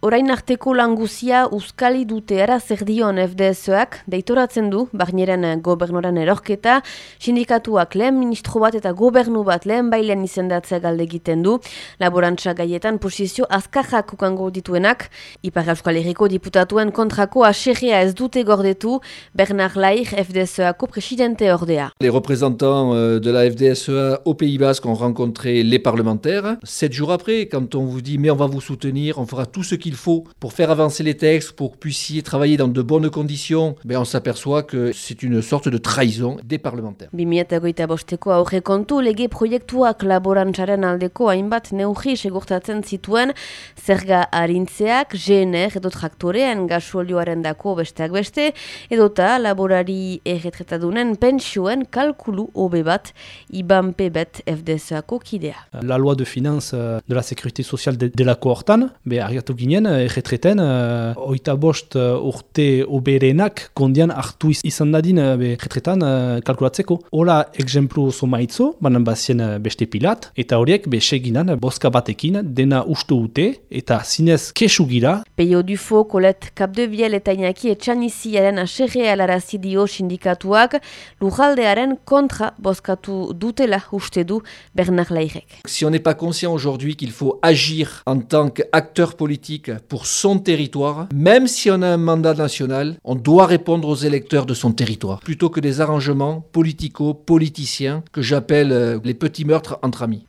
Orain arteko languzia uzkali dute ara zer dion FDSoak, deitoratzen du, barnieren gobernoran erorketa, sindikatuak lehen ministro bat eta gobernu bat lehen bailen izendatzea galde egiten du, laborantza gaietan posizio azkajak ukango dituenak, Ipar Euskal Herriko diputatuen kontrako aserria ez dute gordetu, Bernard Lair FDSoako presidente ordea. Les représentants euh, de la FDSEA au Pays Basque ont rencontré les parlementaires. Sept jours après, quand on vous dit mais on va vous soutenir, on fera tout ce qui il faut pour faire avancer les textes, pour que vous puissiez travailler dans de bonnes conditions, ben on s'aperçoit que c'est une sorte de trahison des parlementaires. 2008 bosteko aurre kontu lege proiektuak laborantzaren aldeko hainbat neugi segurtatzen zituen zerga harintzeak, GNR edo traktorean gasolioaren dako besteak beste, edota laborari erretretadunen pensioen kalkulu hobe bat IBAN pebet FDSako kidea. La loi de finances euh, de la sécurité sociale de, de la cohortan, be ariatu ginen ginen, erretreten, uh, oita bost uh, urte oberenak kondian hartu izan dadin uh, erretretan uh, kalkulatzeko. Hora, exemplu oso maitzo, banan bazien uh, beste pilat, eta horiek beseginan boska batekin dena ustu ute, eta zinez kesu gira. Peio Dufo, Kolet Kapdebiel eta Inaki etxaniziaren aserre alarazi dio sindikatuak, lujaldearen kontra boskatu dutela uste du Bernard Lairek. Si on n'est pas conscient aujourd'hui qu'il faut agir en tant qu'acteur politique pour son territoire, même si on a un mandat national, on doit répondre aux électeurs de son territoire, plutôt que des arrangements politico-politiciens que j'appelle euh, les petits meurtres entre amis.